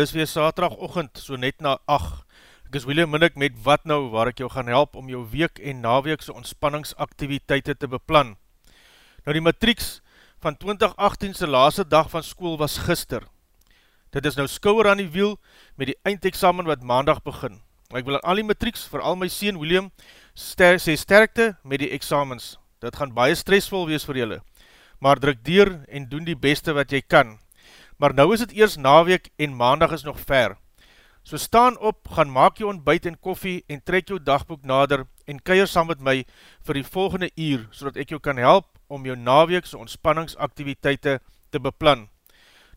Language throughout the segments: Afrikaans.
dis weer saterdagoggend, so net na 8. Ek is William Minnick met Wat Nou, waar ek jou gaan help om jou week en naweekse ontspanningsaktiviteite te beplan. Nou die matrieks van 2018 se laaste dag van school was gister. Dit is nou skouwer aan die wiel met die eindexamen wat maandag begin. Ek wil aan al die matrieks, vooral my sien William, ster sê sterkte met die examens. Dit gaan baie stressvol wees vir julle, maar druk dier en doen die beste wat jy kan. Maar nou is het eers naweek en maandag is nog ver. So staan op, gaan maak jou ontbijt en koffie en trek jou dagboek nader en keier saam met my vir die volgende uur, so ek jou kan help om jou naweekse ontspanningsaktiviteite te beplan.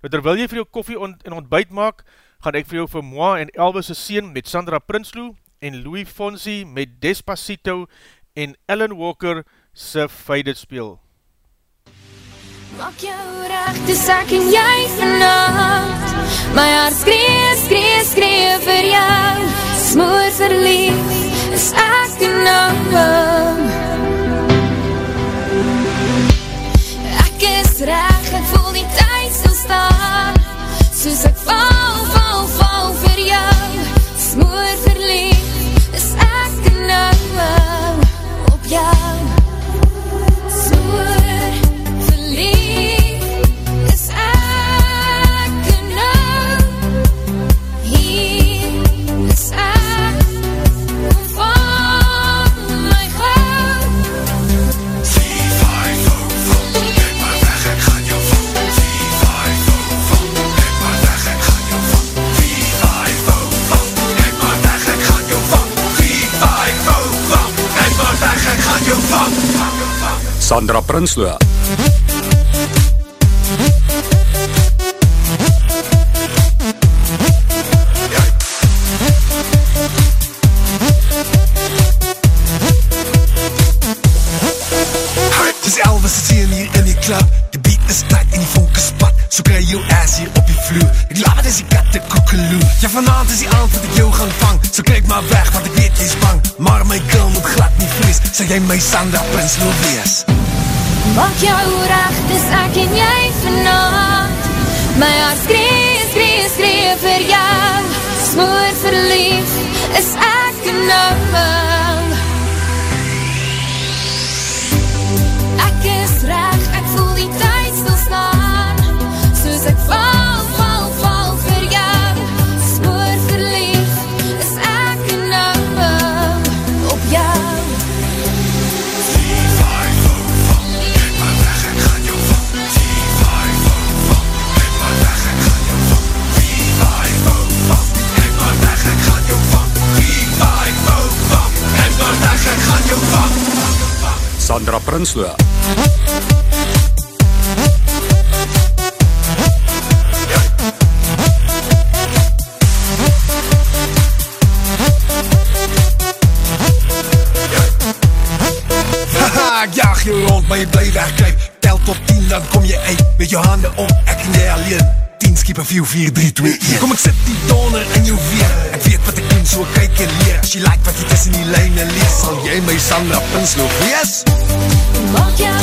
Nou terwyl jy vir jou koffie ont en ontbijt maak, gaan ek vir jou vir Moa en Elvis' seen met Sandra Prinsloo en Louis Fonsi met Despacito en Ellen Walker se Faded speel. Maak jou recht, dis ek en jy vanavond My hart skree, skree, skree vir jou. Smoor verlief, is ek en nou Ek is recht, ek voel die tyd stil staan Soos ek val, val, val vir jou. Smoor verlief, Sandra Prinsloo. Dis Elvis is hier hier in die klub Die beat is tight en die vonk is spat. So kry jou ass hier op die vloer. Ek laat het is die katte koekeloe. Ja vanavond is die aand wat ek jou gaan vang. So kyk maar weg want ek weet jy is bang. Maar my girl moet glad nie vrees. Sal jy my Sandra Prins wil wees Maak jou recht, dis ek en jy vanavond My hart skree, skree, skree vir jou Sandra Prinsloo. Ek jag jou rond, maar jy bly wegkruip. Tel tot 10, dan kom jy uit Met jou hande op, ek en jy alleen. 10 skieper 4, 4, 3, 2, 1 Kom ek sit die donder in jou weer. Ek weet wat ek doen, so kyk en leer. As jy like wat jy tussen die lijne lees Sal jy my Sandra Prinsloo wees? Mort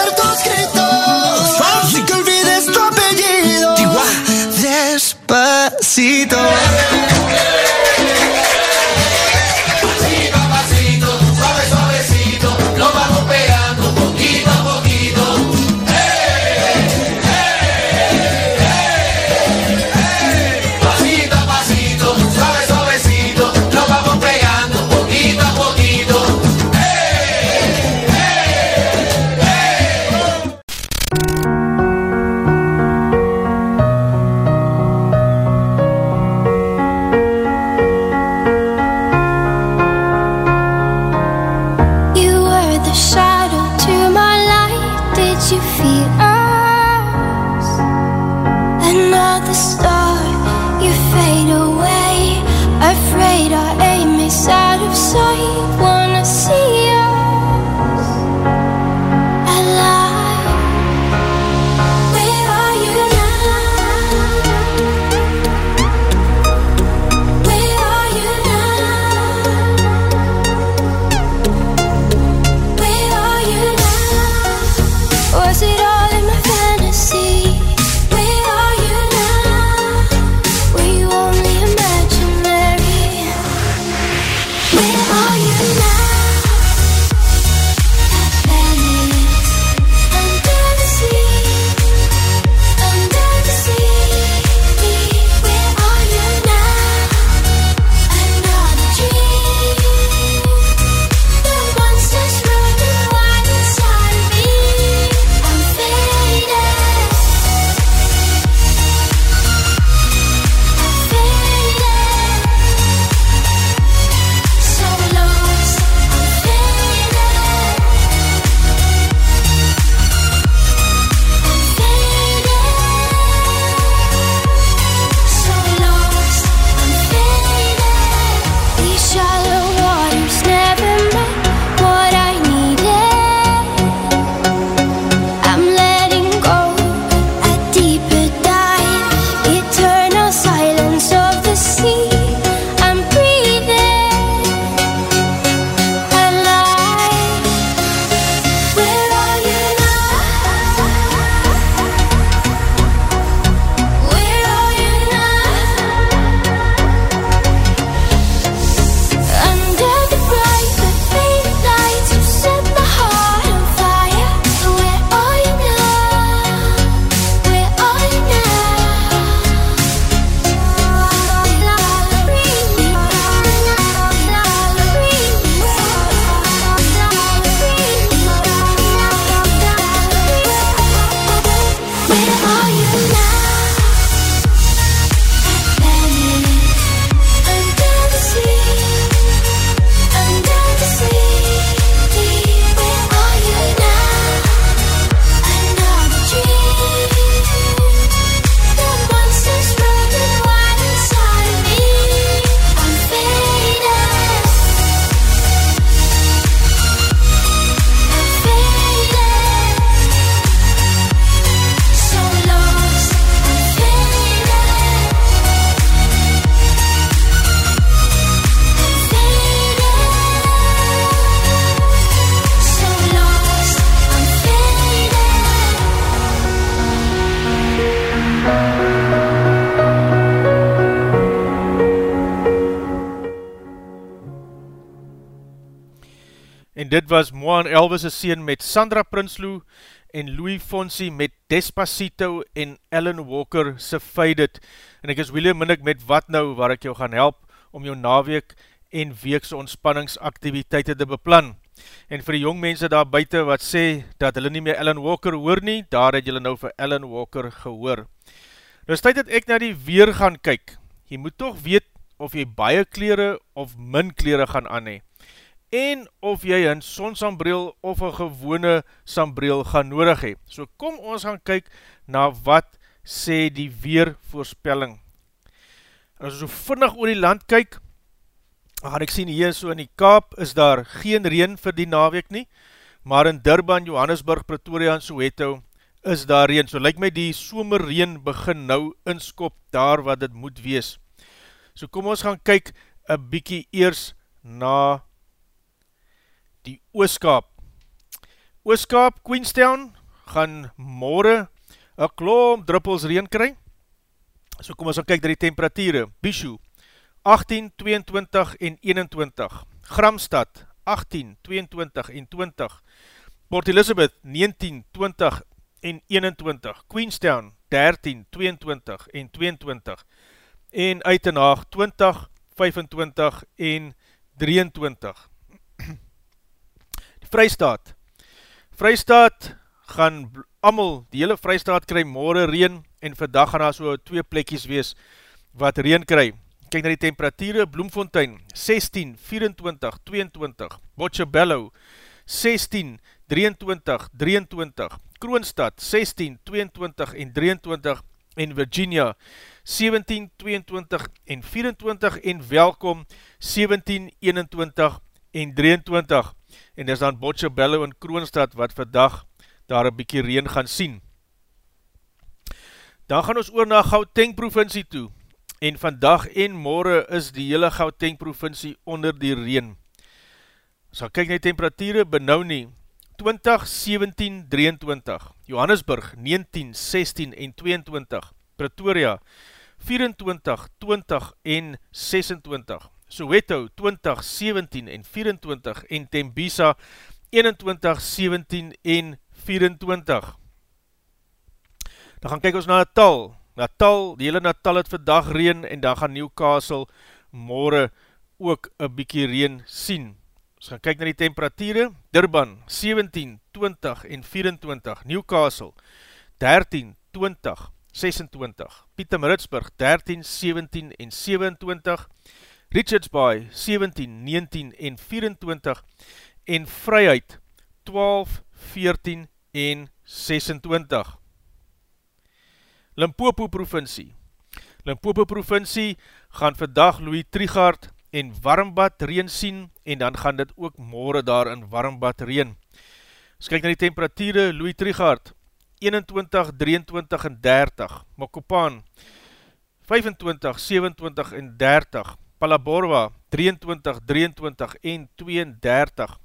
Despacito. Dit was Moan Elvis' seen met Sandra Prinsloo en Louis Fonsi met Despacito en Ellen Walker se Faded. En ek is William Minnick met Wat Nou, waar ek jou gaan help om jou naweek en weekse ontspanningsaktiviteite te beplan. En vir die jong mense daar buiten wat sê dat hulle nie meer Ellen Walker hoor nie, daar het julle nou vir Ellen Walker gehoor. Nou is tyd dat ek na die weer gaan kyk. Jy moet toch weet of jy baie kleren of min kleren gaan aan hee en of jy een sonsambreel of een gewone sambreel gaan nodig hee. So kom ons gaan kyk na wat sê die weervoorspelling. As ons so vinnig oor die land kyk, gaan ek sien hier so in die Kaap is daar geen reen vir die naweek nie, maar in Durban, Johannesburg, Pretoria en Soweto is daar reen. So lyk my die somerreen begin nou inskop daar wat het moet wees. So kom ons gaan kyk een bykie eers na die Ooskaap. Ooskaap, Queenstown, gaan morgen een klom druppels reen kry. So kom ons gaan kyk na die temperatuur. Bishu, 18, 22 en 21. Gramstad, 18, 22 en 20. Port Elizabeth, 19, 20 en 21. Queenstown, 13, 22 en 22. En Uitenhaag, 20, 25 en 23. Vrystaat. Vrystaat gaan amal, die hele Vrystaat kry morgen reen en vandag gaan daar so twee plekjes wees wat reen kry. Kijk na die temperatuur, Bloemfontein 16, 24, 22, Bochebello 16, 23, 23, Kroonstad 16, 22 en 23 en Virginia 17, 22 en 24 en welkom 17, 21 en 23 en dis dan Bochebello en Kroonstad wat vandag daar een bykie reen gaan sien. Dan gaan ons oor na Gauteng provincie toe. En vandag en morgen is die hele Gauteng provincie onder die reen. As gaan kyk na die temperatuur, benauw nie, 20, 17, 23, Johannesburg 19, 16 en 22, Pretoria 24, 20 en 26, Soweto 20, 17 en 24 en Tembisa 21, 17 en 24. Dan gaan kyk ons na Natal. Natal, die hele Natal het vandag reen en dan gaan Newcastle morgen ook een bykie reen sien. Ons gaan kyk na die temperatuur. Durban 17, 20 en 24. Newcastle 13, 20, 26. Pietermaritzburg 13, 17 en 27. Richards Bay 17, 19 en 24. En Vryheid 12, 14 en 26. Limpopo provincie Limpopo provincie gaan vandag Louis Trigaard en Warmbad reen sien en dan gaan dit ook morgen daar in Warmbad reen. As kyk na die temperatuur, Louis Trigaard 21, 23 en 30, Makopan 25, 27 en 30, Palaborwa 23, 23 en 32,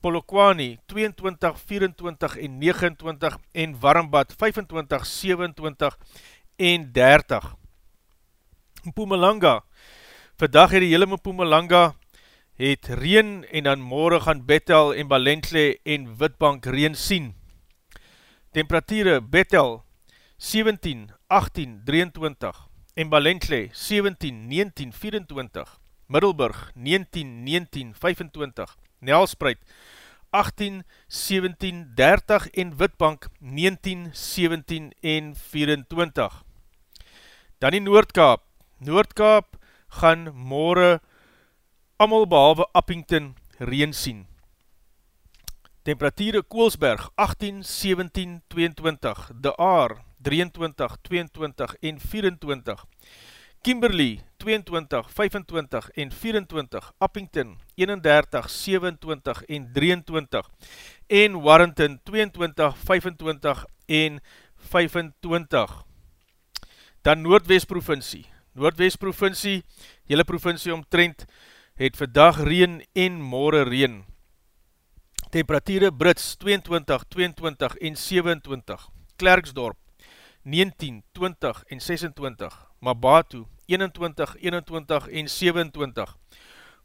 Polokwane 22, 24 en 29 en Warmbad 25, 27 en 30. Mpumalanga, vandag het die hele Mpumalanga het reen en dan morgen gaan Bethel en Balentle en Witbank reen sien. Temperatuur Bethel 17, 18, 23 en Balentle 17, 19, 24 Middelburg 19, 19, 25 Nelspreid 18, 17, 30 en Witbank 19, 17 en 24. Dan die Noordkaap. Noordkaap gaan morgen amal behalwe Uppington reen sien. Temperatuur Koolsberg 18, 17, 22, De Aar 23, 22 en 24, Kimberley 22, 25 en 24, Uppington 31, 27 en 23 en Warrington 22, 25 en 25. Dan Noordwest provincie. Noordwest provincie, hele provincie omtrent, het vandag reen en morgen reen. Temperatuur Brits 22, 22 en 27. Klerksdorp 19, 20 en 26. Mabatu 21, 21 en 27.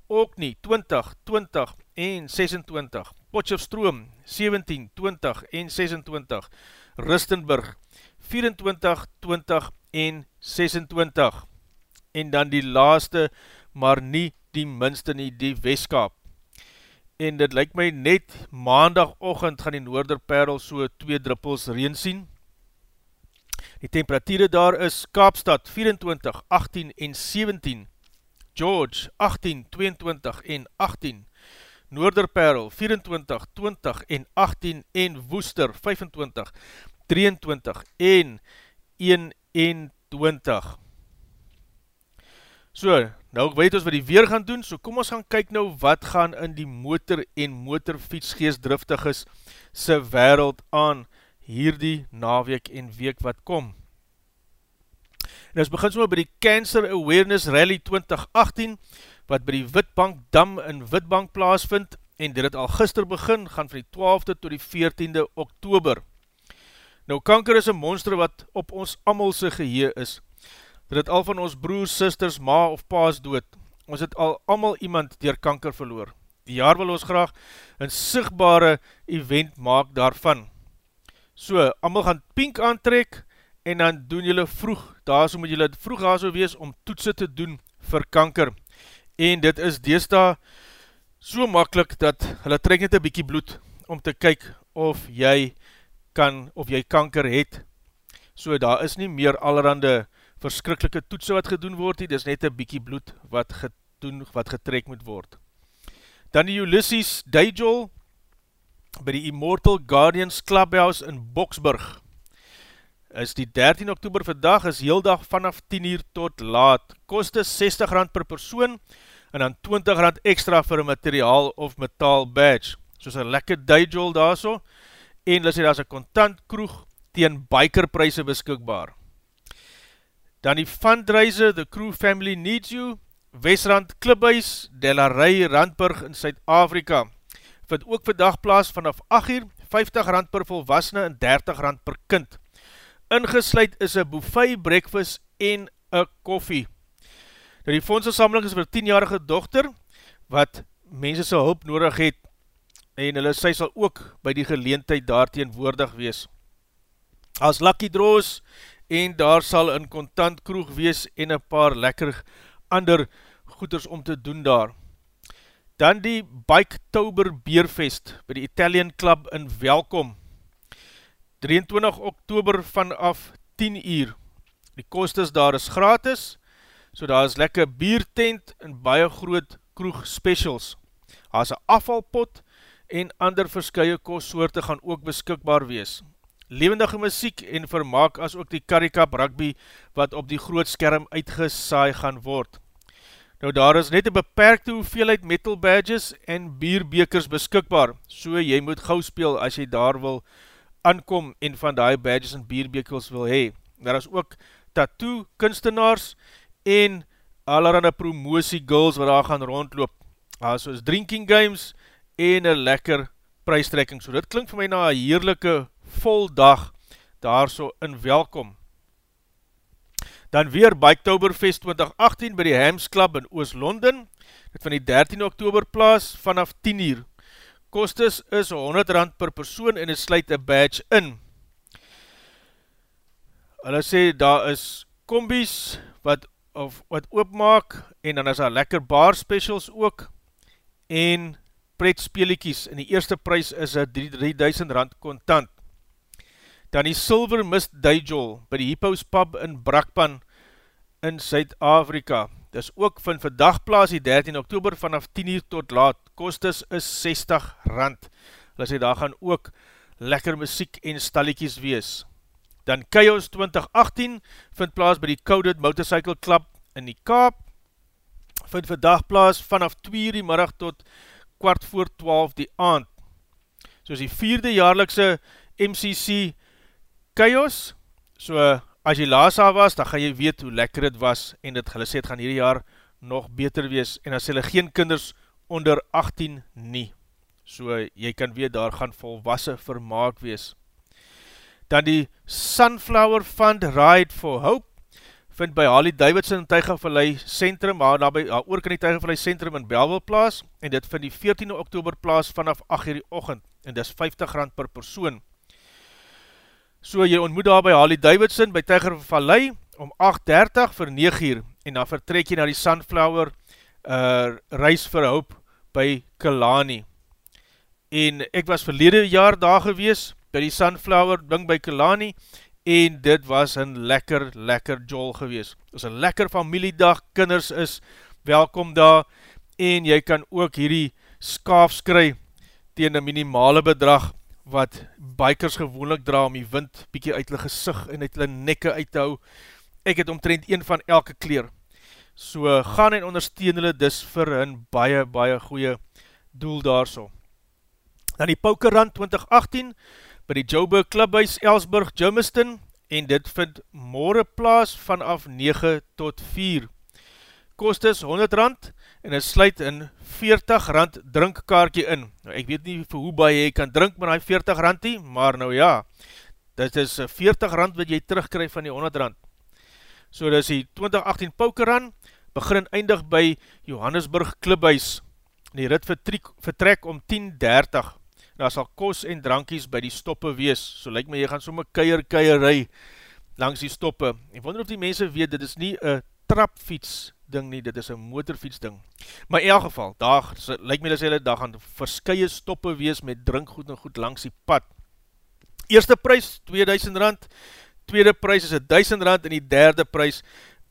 Ook nie 20, 20 en 26. Potjofstroom 17, 20 en 26. Rustenburg 24, 20 en 26. En dan die laaste, maar nie die minste nie, die Westkaap. En dit lyk my net maandagochtend gaan die Noorderperl so twee druppels reen sien. Die temperatuur daar is Kaapstad 24, 18 en 17, George 18, 22 en 18, Noorderperl 24, 20 en 18 en Woester 25, 23 en 20. So, nou weet ons wat die weer gaan doen, so kom ons gaan kyk nou wat gaan in die motor en motorfietsgeestdriftig is sy wereld aan hierdie naweek en week wat kom. En ons begin so by die Cancer Awareness Rally 2018, wat by die Witbank Dam in Witbank plaas vind, en dit het al gister begin, gaan van die 12de tot die 14de oktober. Nou, kanker is een monster wat op ons amalse gehee is. Dit het al van ons broers, sisters, ma of paas dood. Ons het al amal iemand dier kanker verloor. Die jaar wil ons graag een sigtbare event maak daarvan. So, amal gaan pink aantrek, en dan doen julle vroeg, daar so moet julle vroeg daar so wees om toetsen te doen vir kanker. En dit is deesda so makkelijk dat hulle trek net een bykie bloed om te kyk of jy kan, of jy kanker het. So daar is nie meer allerhande verskrikkelike toetsen wat gedoen word, dit is net een bykie bloed wat, gedoen, wat getrek moet word. Dan die Ulysses Dijol by die Immortal Guardians Clubhouse in Boksburg is die 13 oktober vandag is heel dag vanaf 10 uur tot laat. Koste 60 rand per persoon en dan 20 rand extra vir een materiaal of metaal badge. Soos een lekker dijol daar so. En lis hy daar is een contant kroeg tegen bikerprijse beskikbaar. Dan die fundraiser The Crew Family Needs You, Westrand Klubhuis, Delarij Randburg in Suid-Afrika. Vind ook vandag plaas vanaf 8 uur, 50 rand per volwassene en 30 rand per kind. Ingesluid is een buffet, breakfast en een koffie. Nou die fondsensamling is vir 10-jarige dochter, wat mense sy hulp nodig het, en hulle sy sal ook by die geleentheid daar teenwoordig wees. As lucky draws, en daar sal een kontant kroeg wees, en een paar lekker ander goeders om te doen daar. Dan die Bike Tober Beerfest, by die Italian Club in Welkom, 23 oktober vanaf 10 uur. Die kostes daar is gratis, so daar is lekker biertent en baie groot kroeg specials. Daar is een afvalpot en ander verskye kostsoorte gaan ook beskikbaar wees. Levendige muziek en vermaak as ook die Karikap rugby wat op die groot skerm uitgesaai gaan word. Nou daar is net een beperkte hoeveelheid metal badges en bierbekers beskikbaar, so jy moet gauw speel as jy daar wil aankom en van die badges en bierbekels wil hee. Daar is ook tattoo kunstenaars en allerhande promotie girls wat daar gaan rondloop. Daar is soos drinking games en een lekker prijstrekking. So dit klink vir my na een heerlijke vol dag daar so in welkom. Dan weer Biketoberfest 2018 by die Hams Club in Oost-London. Dit van die 13 oktober plaas vanaf 10 uur kostes is 100 rand per persoon en het sluit een badge in. Hulle sê daar is kombies wat, of, wat oopmaak en dan is daar lekker bar specials ook en pret speeliekies en die eerste prijs is 3000 rand kontant. Dan die Silver Mist Dijol by die Hippos Pub in Brakpan in Zuid-Afrika. Dis ook van vandag plaas die 13 oktober vanaf 10 uur tot laat. Kostes is 60 rand. Hulle sê daar gaan ook lekker muziek en stalliekies wees. Dan Chaos 2018 vind plaas by die Coded Motorcycle Club in die Kaap. Vind vandag plaas vanaf 2 uur die middag tot kwart voor 12 die aand. Soos die vierde jaarlikse MCC Chaos, so as jy laas af was, dan gaan jy weet hoe lekker het was, en dit hulle sê, het gaan hierdie jaar nog beter wees, en as hulle geen kinders onder 18 nie, so jy kan weet, daar gaan volwassen vermaak wees. Dan die Sunflower Fund Ride for Hope, vind by Harley Davidson in Tijgevallei Centrum, maar daar by, oor kan die Tijgevallei Centrum in Belville plaas, en dit vind die 14 oktober plaas vanaf 8 uur die ochend, en dit is 50 rand per persoon. So jy ontmoet daar by Harley Davidson by Tiger Valley om 8.30 vir 9 uur en dan vertrek jy na die Sunflower uh, reis vir hoop by Kalani. En ek was verlede jaar daar gewees by die Sunflower ding by Kalani en dit was een lekker, lekker jol gewees. Het is een lekker familiedag, kinders is welkom daar en jy kan ook hierdie skaaf skry tegen een minimale bedrag wat bikers gewoonlik dra om die wind bykie uit hulle gezicht en uit hulle nekke uit te hou. Ek het omtrend een van elke kleer. So gaan en ondersteun hulle dis vir hun baie, baie goeie doel daar so. Dan die Paukerrand 2018 by die Joburg Clubhuis Elsburg, Jomiston en dit vind morgen plaas vanaf 9 tot 4. Kost is 100 rand en het sluit in 40 rand drinkkaartje in. Nou, ek weet nie vir hoe baie jy kan drink met die 40 randie, maar nou ja, dit is 40 rand wat jy terugkryg van die 100 rand. So dit is die 2018 Paukeran, begin en eindig by Johannesburg Clubhuis. Die rit vertrek, vertrek om 10.30. Daar sal kos en drankies by die stoppe wees. So lyk my, jy gaan somme keier keier rui langs die stoppe. Ek wonder of die mense weet, dit is nie een trapfiets ding nie, dit is een motorfiets ding. Maar in elk geval, daar, so, lyk my dat sê, daar gaan verskye stoppe wees met drinkgoed en goed langs die pad. Eerste prijs, 2000 rand, tweede prijs is 1000 rand en die derde prijs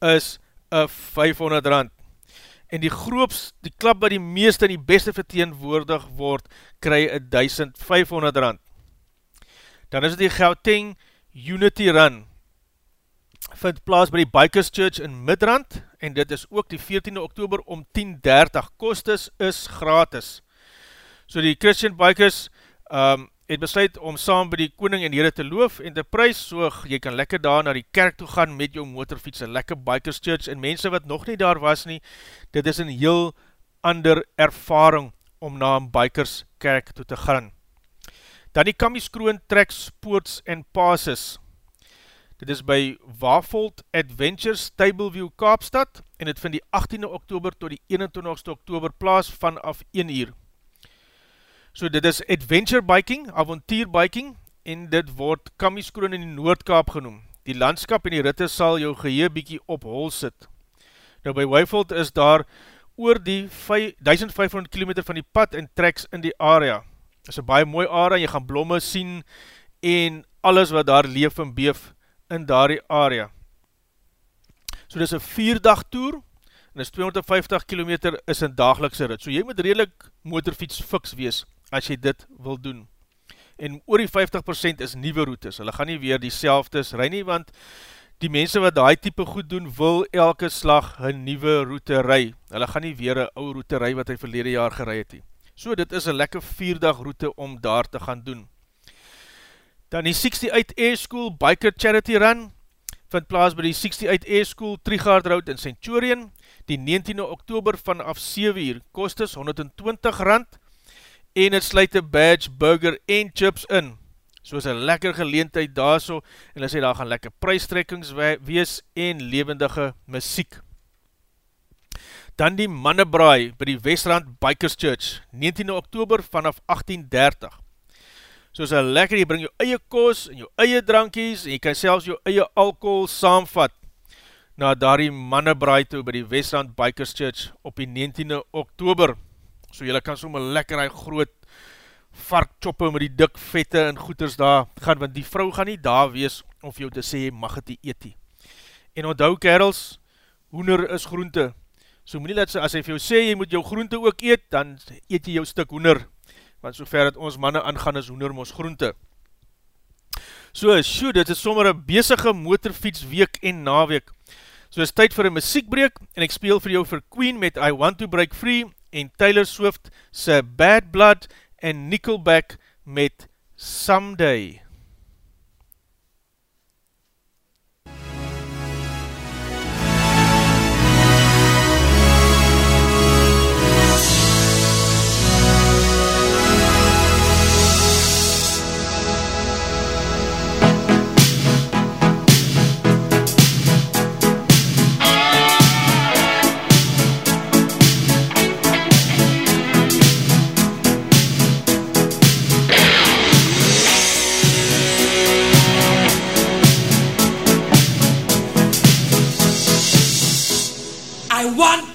is 500 rand. En die groops, die klap wat die meeste en die beste verteenwoordig word, kry 1500 rand. Dan is die Gauteng Unity Run, vind plaas by die Bikers Church in Midrand, en dit is ook die 14 oktober om 10.30, kostes is gratis. So die Christian Bikers um, het besluit om saam by die koning en heren te loof en te prijs, so jy kan lekker daar na die kerk toe gaan met jou motorfiets, een lekker Bikers Church, en mense wat nog nie daar was nie, dit is een heel ander ervaring om na een Bikers kerk toe te gaan. Dan die Kamieskroon Trek Sports and Passes, Dit is by Wafold Adventures Tableview Kaapstad en het vind die 18 oktober tot die 21 oktober plaas vanaf 1 uur. So dit is Adventure Biking, Avontuur Biking en dit word Kamieskroon in die Noordkaap genoem. Die landskap en die ritte sal jou geheer bykie op hol sit. Nou by Wafold is daar oor die 1500 km van die pad en treks in die area. Dit is een baie mooi area, jy gaan blomme sien en alles wat daar leef en beef in daardie area. So dit is een vierdag toer, en is 250 km is een dagelikse rit. So jy moet redelijk motorfiets fiks wees, as jy dit wil doen. En oor die 50% is nieuwe routes, hulle gaan nie weer die selfdes rij nie, want die mense wat die type goed doen, wil elke slag hun nieuwe route rij. Hulle gaan nie weer een oude route rij wat hy verlede jaar gerei het. So dit is een lekker vierdag route om daar te gaan doen. Dan die 68 Air School Biker Charity Run vind plaas by die 68 Air School Trigard Road in Centurion. Die 19 oktober vanaf 7 uur kostes 120 rand en het sluit een badge, burger en chips in. Soos een lekker geleentheid daar so en hulle sê daar gaan lekker prijstrekkings wees en levendige muziek. Dan die mannebraai by die Westrand Bikers Church 19 oktober vanaf 1830 soos een lekker, jy bring jou eie kos en jou eie drankies en jy kan selfs jou eie alcohol saamvat na daar die mannebraai toe by die Westland Bikers Church op die 19e oktober. So jylle kan soms lekker hy groot vark choppe met die dik vette en goeders daar gaan, want die vrou gaan nie daar wees om vir jou te sê, mag het die eetie. En onthou kerels, hoender is groente. So moet nie dat sy, as hy vir jou sê, jy moet jou groente ook eet, dan eet jy jou stuk hoender want so ver dat ons manne aangaan is hoender ons groente. So, sjoe, dit is sommer een bezige motorfiets week en naweek. So is tyd vir een muziekbreek en ek speel vir jou vir Queen met I Want To Break Free en Taylor Swift se Bad Blood en Nickelback met Someday. one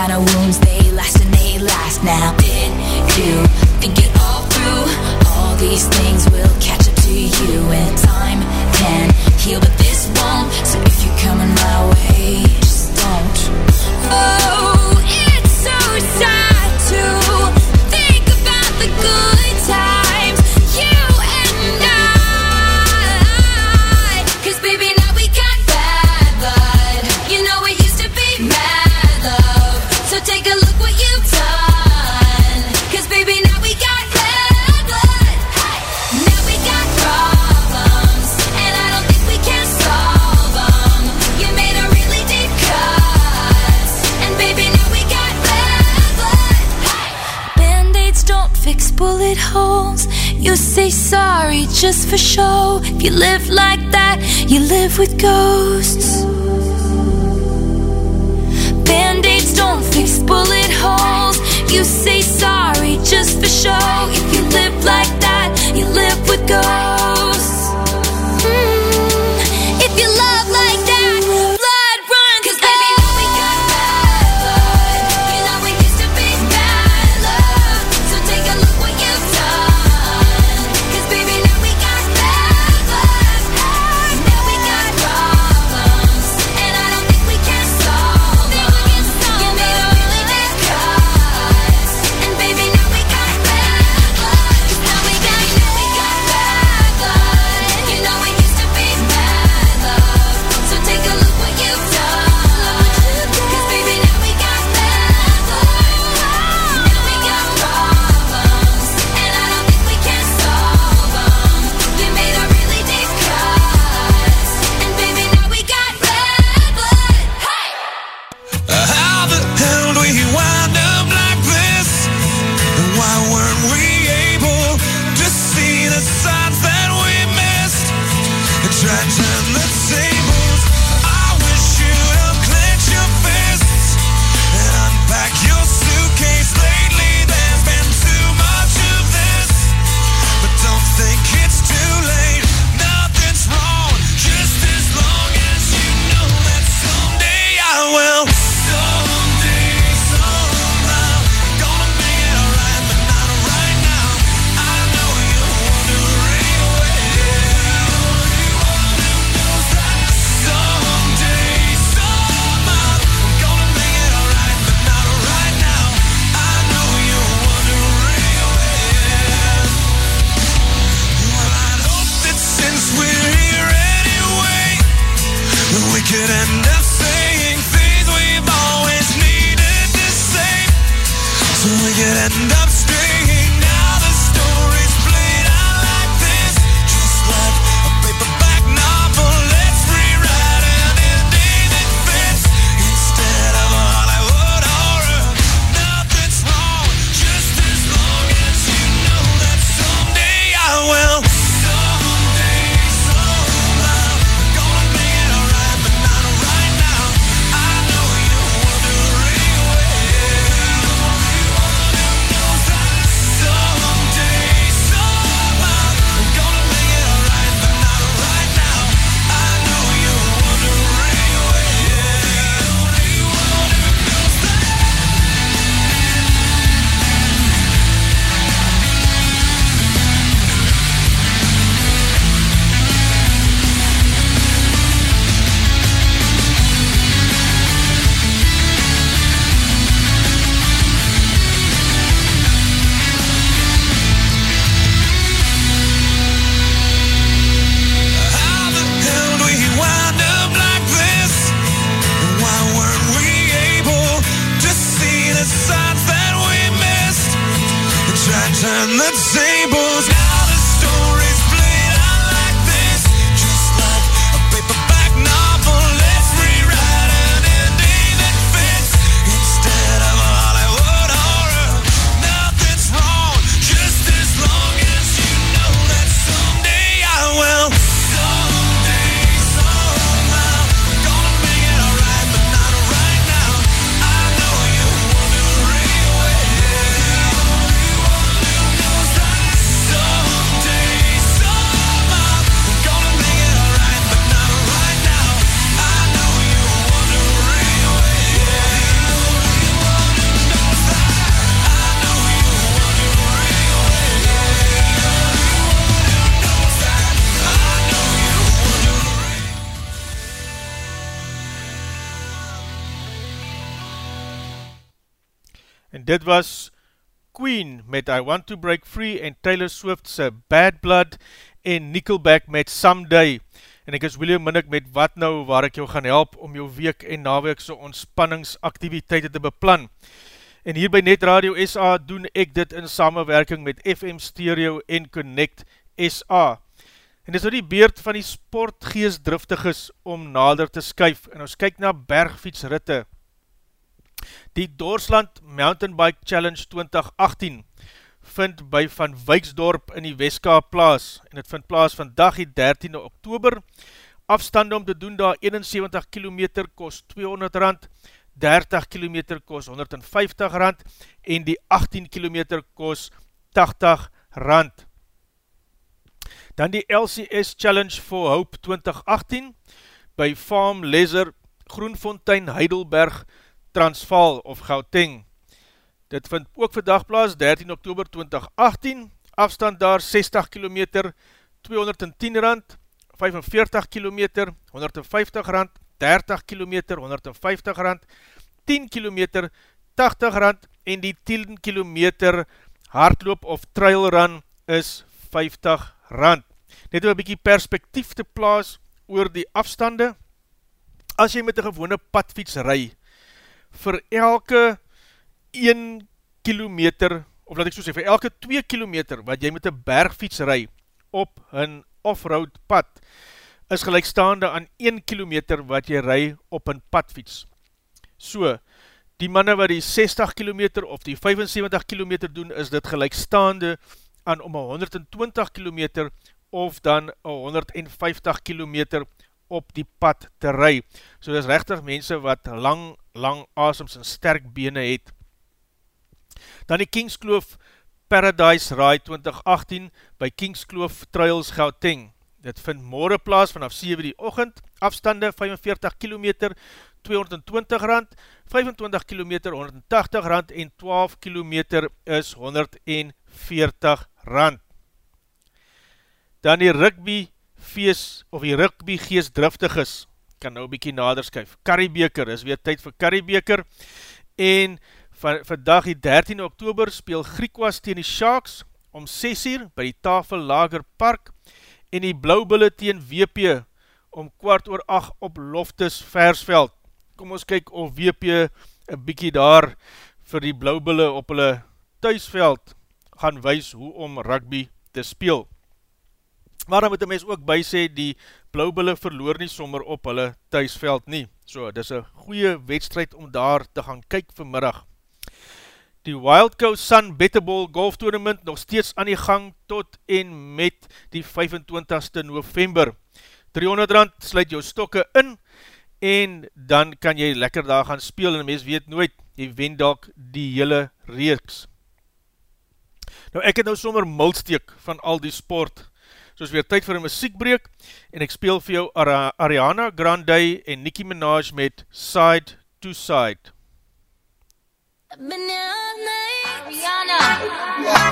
kind of wounds they last and they last now. Did you live with ghosts. Dit was Queen met I Want To Break Free en Taylor Swift's Bad Blood en Nickelback met Someday. En ek is William Minnick met Wat Nou waar ek jou gaan help om jou week en naweekse ontspanningsaktiviteite te beplan. En hier by Net Radio SA doen ek dit in samenwerking met FM Stereo en Connect SA. En dis nou die beurt van die sportgeestdriftiges om nader te skuif en ons kyk na bergfietsritte. Die Doorsland Mountain Bike Challenge 2018 vind by Van Wyksdorp in die Weska plaas en het vind plaas vandag die 13 oktober. Afstande om te doen daar 71 km kost 200 rand, 30 km kost 150 rand en die 18 km kost 80 rand. Dan die LCS Challenge for Hope 2018 by Farm Leisure Groenfontein Heidelberg Transvaal of Gauteng. Dit vind ook vandag plaas 13 oktober 2018, afstand daar 60 km, 210 rand, 45 km, 150 rand, 30 km, 150 rand, 10 km, 80 rand en die 10 km hardloop of trail run is 50 rand. Net om een bykie perspektief te plaas oor die afstande. As jy met een gewone padfiets rij, vir elke 1 kilometer, of laat ek so sê, vir elke 2 kilometer wat jy met een bergfiets rij op een off-road pad, is gelijkstaande aan 1 kilometer wat jy rij op een padfiets. So, die manne wat die 60 kilometer of die 75 kilometer doen, is dit gelijkstaande aan om 120 kilometer of dan 150 kilometer op die pad te ry. So dis rechtig mense wat lang, lang asems en sterk bene het. Dan die Kingskloof Paradise Ride 2018 by Kingskloof Trails Gauteng. Dit vind morgen plaas vanaf 7 die ochend, afstande 45 km, 220 rand, 25 km, 180 rand en 12 km is 140 rand. Dan die rugby feest, of die rugby geest driftig is, kan nou bykie nader skuif. Karriebeker, is weer tyd vir Karriebeker, en van, vandag die 13 oktober speel Griekwas teen die Sharks, om 6 uur by die Tafel Lager Park, en die Blauwbulle teen WP, om kwart oor acht op Loftus Versveld. Kom ons kyk of WP een bykie daar vir die blauwbulle op hulle thuisveld gaan wys hoe om rugby te speel. Maar dan moet die mens ook by sê, die blauwbulle verloor nie sommer op hulle thuisveld nie. So, dit is een goeie wedstrijd om daar te gaan kyk vanmiddag. Die Wildco Sun Betterball Golf Tournament nog steeds aan die gang tot en met die 25ste november. 300 rand sluit jou stokke in en dan kan jy lekker daar gaan speel en mens weet nooit, jy wend dalk die hele reeks. Nou ek het nou sommer mulsteek van al die sport, soos weer tyd vir een muziekbreek en ek speel vir jou Ariana Grande en Nicki Minaj met Side to Side. I've been here all night. Rihanna.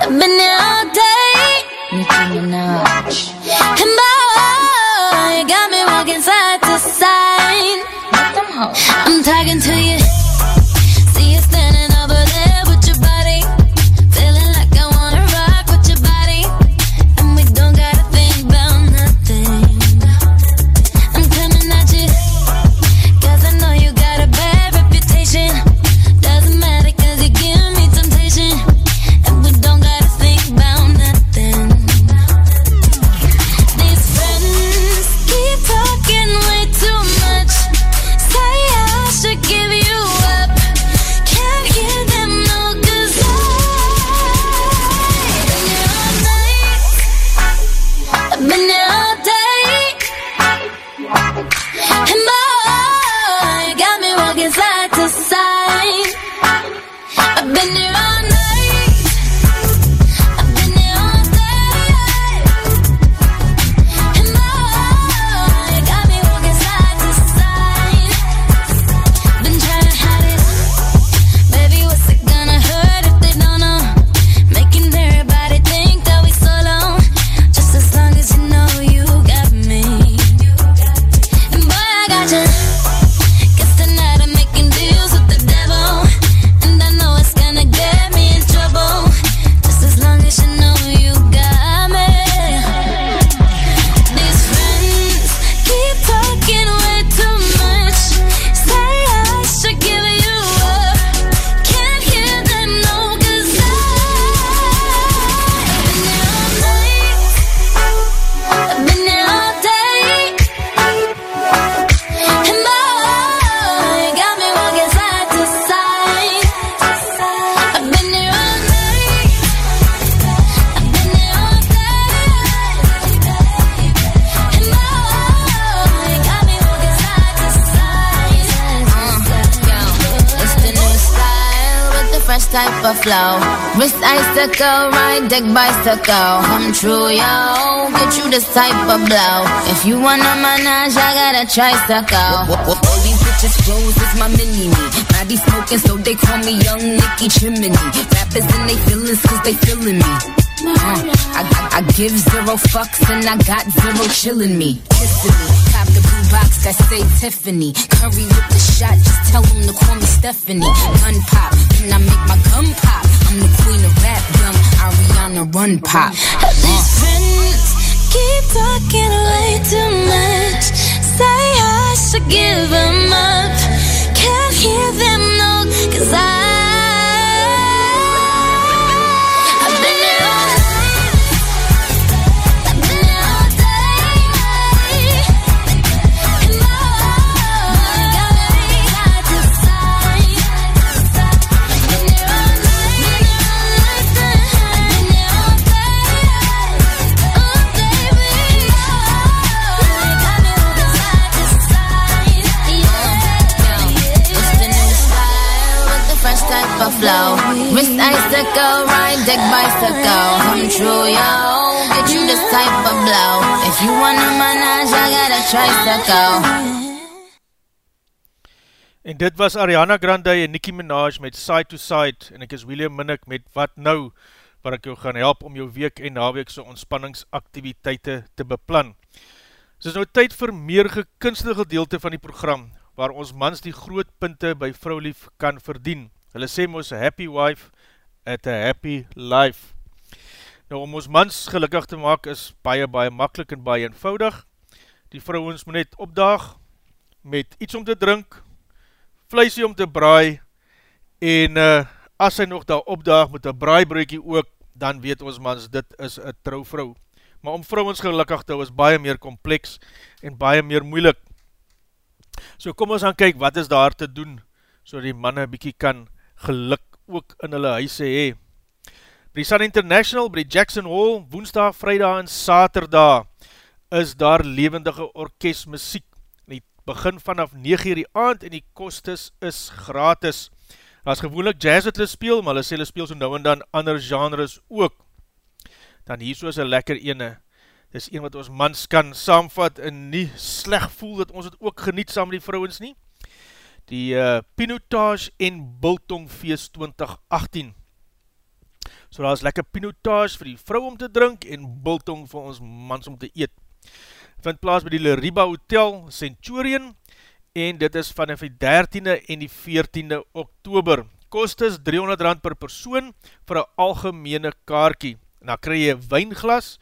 I've been here all day. Nicki Minaj. And boy, you got me walking side to side. I'm talking to you. Deck bicycle. Come true, yo. Get you this type of blow. If you wanna manage, I got a tricycle. All these bitches flows is my mini me. Body smoking, so they call me Young Nicky Chimney. Rappers and they feelings, cause they feeling me. Uh, I, I, I give zero fucks and I got zero chillin' me. Kissing me. Cop the blue box that say Tiffany. Curry with the shot, just tell them to call me Stephanie. Gun pop, and I make my gun pop. I'm the queen of rap, young Ariana Run Pop. These friends keep talking way too much. Say I should give them up. Can't hear them, no, cause I flow. Wrist icicle, ride deck bicycle. Come true, yo. Get you this type of blow. If you wanna manage, I got a tricycle. En dit was Ariana Grande en Nicki Minaj met Side to Side en ek is William Minnick met Wat Nou waar ek jou gaan help om jou week en naweekse ontspanningsaktiviteite te beplan. Dit is nou tyd vir meer gekunstige gedeelte van die program waar ons mans die grootpunte by vrouwlief kan verdien. Hulle sê moos, a happy wife at a happy life. Nou, om ons mans gelukkig te maak is baie, baie makkelijk en baie eenvoudig. die vrouwens moet net opdaag met iets om te drink, vleisie om te braai, en uh, as hy nog daar opdaag met een braaibreekie ook, dan weet ons mans, dit is een trouwvrou. Maar om vrouwens gelukkig te hou is baie meer kompleks en baie meer moeilik. So kom ons aan kyk, wat is daar te doen, so die manne bykie kan geluk ook in hulle huise hee. By die Sun International, by die Jackson Hall, woensdag, vrijdag en saterdag, is daar levendige orkest muziek. Die begin vanaf 9 uur die aand en die kostes is gratis. Daar is gewoonlik jazz wat hulle speel, maar hulle sê hulle speel so nou en dan ander genres ook. Dan hier so is een lekker ene. Dit is een wat ons mans kan saamvat en nie sleg voel dat ons het ook geniet saam met die vrouwens nie. Die uh, Pinotage en Bultong Feest 2018. So daar is lekker Pinotage vir die vrou om te drink en Bultong vir ons mans om te eet. Vind plaas by die Leriba Hotel Centurion en dit is vanaf die 13e en die 14e oktober. Kost is 300 rand per persoon vir een algemene kaarkie. En dan krij jy wijnglas,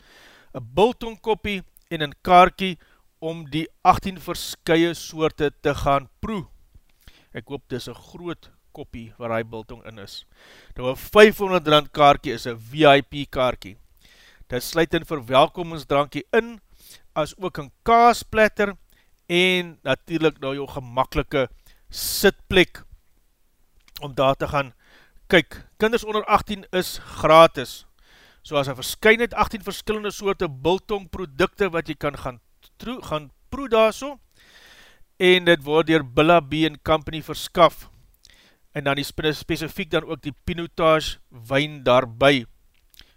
een biltongkoppie en een kaarkie om die 18 verskye soorte te gaan proe. Ek hoop dit is een groot koppie waar die biltong in is. Nou een 500 rand kaarkie is een VIP kaarkie. Dit sluit in verwelkomingsdrankie in, as ook een kaasplatter, en natuurlijk nou jou gemakkelike sitplek om daar te gaan kyk. Kinders onder 18 is gratis. So as een verskynheid 18 verskillende soorte biltong producte wat jy kan gaan, gaan proe daar so en dit word dier Billa B Company verskaf en dan die specifiek dan ook die pinotage wijn daarby.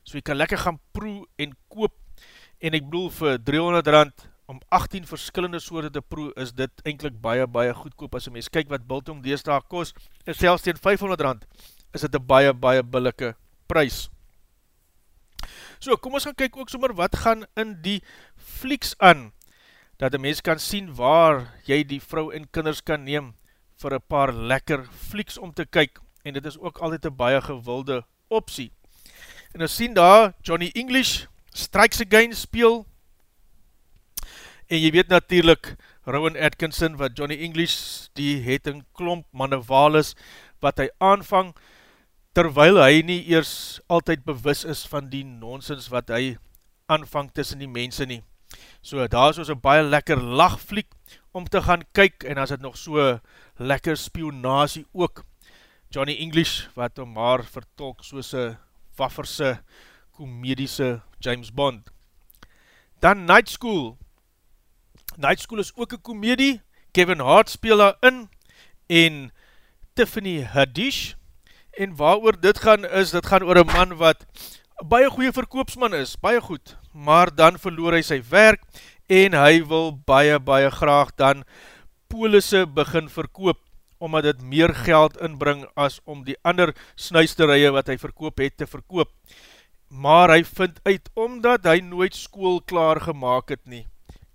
So jy kan lekker gaan proe en koop en ek bedoel vir 300 rand om 18 verskillende soorte te proe, is dit eindelijk baie, baie goedkoop. As jy mens kyk wat biltong deesdaag kost, en selfs tegen 500 rand, is dit een baie, baie billike prijs. So, kom ons gaan kyk ook sommer wat gaan in die flieks aan, dat die mens kan sien waar jy die vrou en kinders kan neem vir een paar lekker flieks om te kyk, en dit is ook altyd een baie gewilde optie. En ons sien daar, Johnny English, Strikes Again speel, En jy weet natuurlijk, Rowan Atkinson, wat Johnny English, die het een klomp mannewalis, wat hy aanvang, terwyl hy nie eers altyd bewus is van die nonsens wat hy aanvang tussen die mense nie. So daar is ons een baie lekker lachfliek om te gaan kyk, en as het nog so lekker spionasie ook, Johnny English, wat om maar vertolk soos een wafferse, komediese James Bond. Dan Night School, Night School is ook een komedie, Kevin Hart speel daar in, en Tiffany Haddish, en waar oor dit gaan is, dit gaan oor een man wat baie goeie verkoopsman is, baie goed, maar dan verloor hy sy werk, en hy wil baie, baie graag dan polisse begin verkoop, omdat dit meer geld inbring as om die ander snuisterije wat hy verkoop het te verkoop. Maar hy vind uit, omdat hy nooit school klaar gemaakt het nie,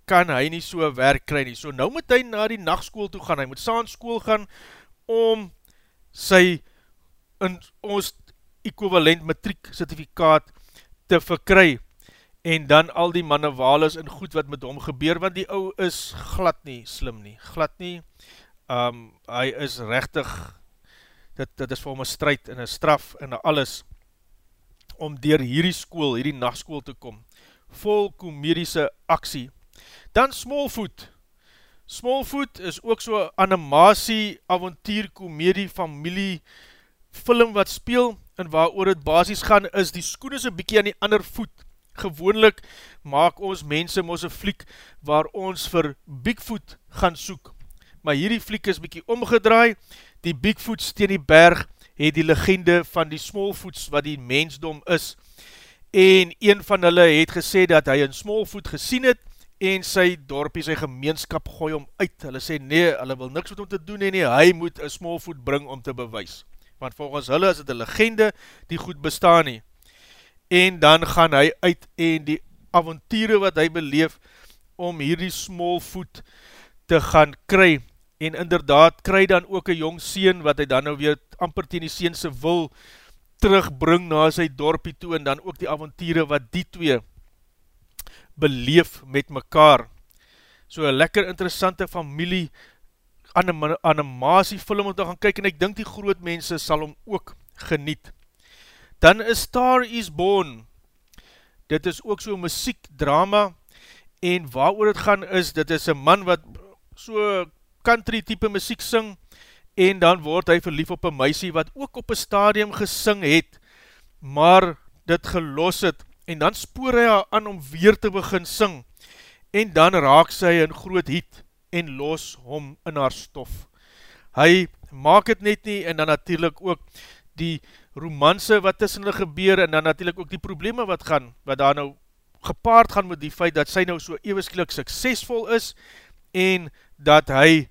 kan hy nie so werk kry nie. So nou moet hy na die nachtskool toe gaan, hy moet saans school gaan om sy in ons equivalent matriek certificaat te verkry en dan al die manne walis en goed wat met hom gebeur, want die ou is glad nie slim nie, glad nie, um, hy is rechtig, dit, dit is vir hom een strijd en een straf en alles, om dier hierdie school, hierdie nachtskool te kom, vol komedische aksie, Dan Smallfoot. Smallfoot is ook so animatie, avontuur, komedie, familie, film wat speel, en waar oor het basis gaan, is die skoen is een bykie aan die ander voet. Gewoonlik maak ons mense ons een fliek, waar ons vir Bigfoot gaan soek. Maar hierdie fliek is bykie omgedraai, die Bigfoot steen die berg, het die legende van die Smallfoots, wat die mensdom is, en een van hulle het gesê, dat hy een Smallfoot gesien het, en sy dorpie, sy gemeenskap gooi om uit. Hulle sê nee, hulle wil niks met om te doen en nie, hy moet een smallfoot bring om te bewys. Want volgens hulle is het een legende die goed bestaan nie. En dan gaan hy uit en die avontiere wat hy beleef om hierdie smallfoot te gaan kry. En inderdaad kry dan ook een jong sien wat hy dan nou weer amper teen die seense wil terugbring na sy dorpie toe en dan ook die avontiere wat die twee beleef met mekaar. so een lekker interessante familie anim animatie film om te gaan kyk en ek dink die groot mense sal hom ook geniet. Dan is Star is Born. Dit is ook so muziek drama en waar oor het gaan is, dit is een man wat so country type muziek sing en dan word hy verlief op een meisie wat ook op een stadium gesing het, maar dit gelos het en dan spoor hy haar aan om weer te begin sing en dan raak sy een groot hiet en los hom in haar stof. Hy maak het net nie en dan natuurlijk ook die romanse wat tussen hulle gebeur en dan natuurlijk ook die probleme wat gaan, wat daar nou gepaard gaan met die feit dat sy nou so eeuwisklik suksesvol is en dat hy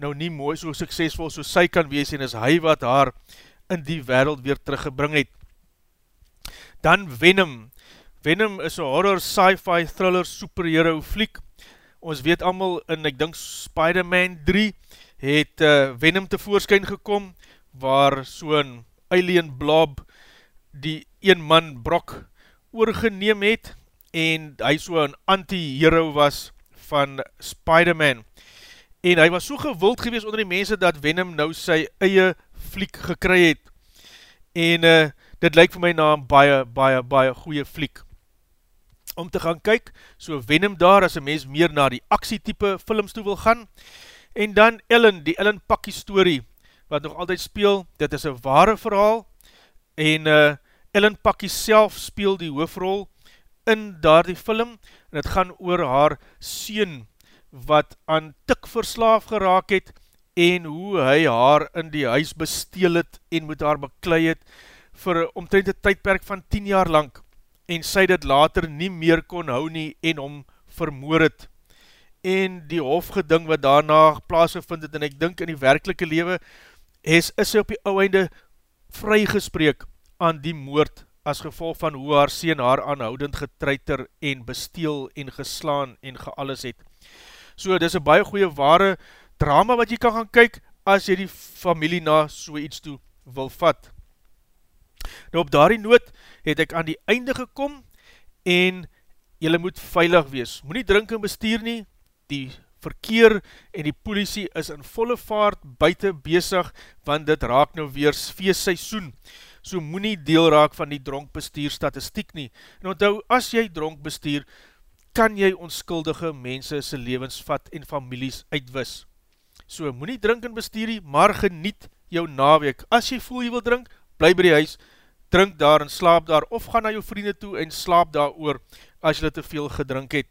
nou nie mooi so suksesvol so sy kan wees en is hy wat haar in die wereld weer teruggebring het. Dan Venom. Venom is een horror, sci-fi, thriller, superhero fliek. Ons weet allemaal in, ek dink Spider-Man 3 het uh, Venom tevoorskyn gekom waar so'n alien blob die een man brok oorgeneem het en hy so een anti-hero was van Spider-Man. En hy was so gewild gewees onder die mense dat Venom nou sy eie fliek gekry het. En uh, dit lyk vir my na een baie, baie, baie goeie fliek. Om te gaan kyk, so Venom daar as een mens meer na die aksietype films toe wil gaan. En dan Ellen, die Ellen Pakkie story wat nog altyd speel, dit is een ware verhaal en uh, Ellen Pakkie self speel die hoofrol in daar die film en het gaan oor haar sien wat aan tik verslaaf geraak het en hoe hy haar in die huis besteel het en moet haar beklei het vir omtrent een tydperk van 10 jaar lang en sy dit later nie meer kon hou nie en om vermoor het. En die hofgeding wat daarna plaasgevind het en ek dink in die werkelike lewe is, is sy op die ouwende vrygespreek aan die moord as gevolg van hoe haar sien haar aanhoudend getreiter en besteel en geslaan en gealles het. So, dit is een baie goeie ware drama wat jy kan gaan kyk, as jy die familie na so iets toe wil vat. Nou op daardie noot het ek aan die einde gekom, en jylle moet veilig wees. Moet nie drink en bestuur nie, die verkeer en die politie is in volle vaart buiten bezig, want dit raak nou weer feestseisoen. So moet nie deel raak van die dronkbestuur statistiek nie. En onthou, as jy dronk bestuur, kan jy onskuldige mense sy levens vat en families uitwis. So, moet nie drink en bestuur nie, maar geniet jou naweek. As jy voel jy wil drink, bly by die huis, drink daar en slaap daar, of ga na jou vriende toe en slaap daar oor, as jy te veel gedrink het.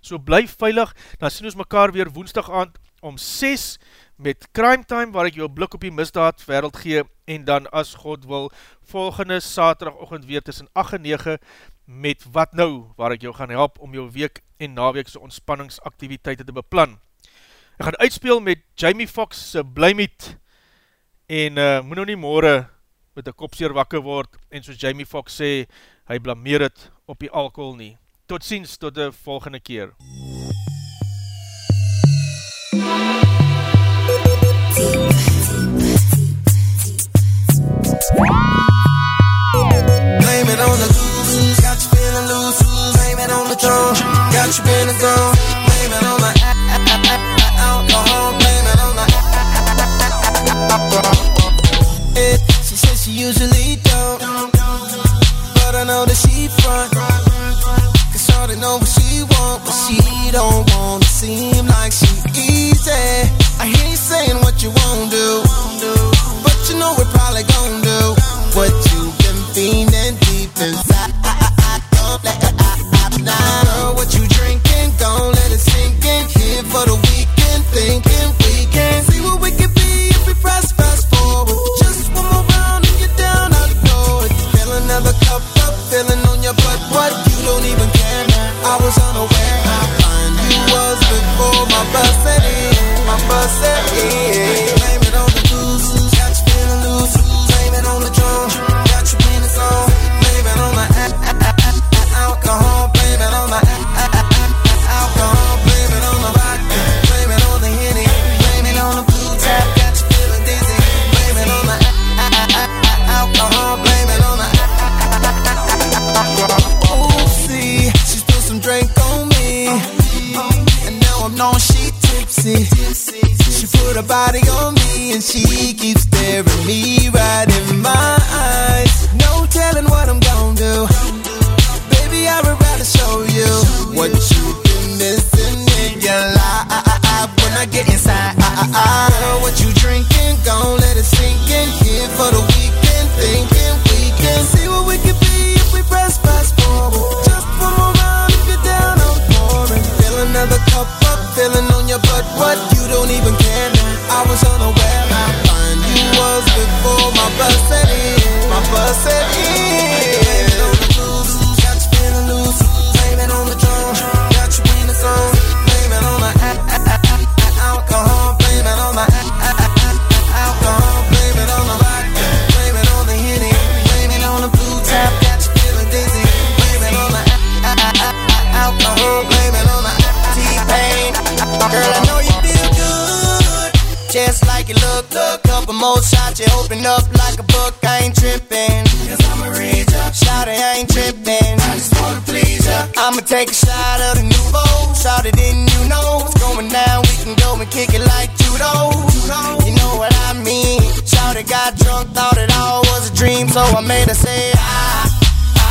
So, bly veilig, dan sien ons mekaar weer woensdag aand om 6 met Crime Time, waar ek jou blik op die misdaad wereld gee, en dan as God wil, volgende saterdag ochend weer tussen 8 en 9, met Wat Nou, waar ek jou gaan help om jou week en naweekse ontspanningsaktiviteite te beplan. Ek gaan uitspeel met Jamie Foxx se Blymeet en uh, moet nou nie morgen met die kopseer wakker word en soos Jamie Foxx sê, hy blameer het op die alcohol nie. Tot ziens, tot die volgende keer. On on She she usually don't. But I know that she front. don't wanna seem like she easy. I hear you saying what you won't do, but you know we're probably gonna.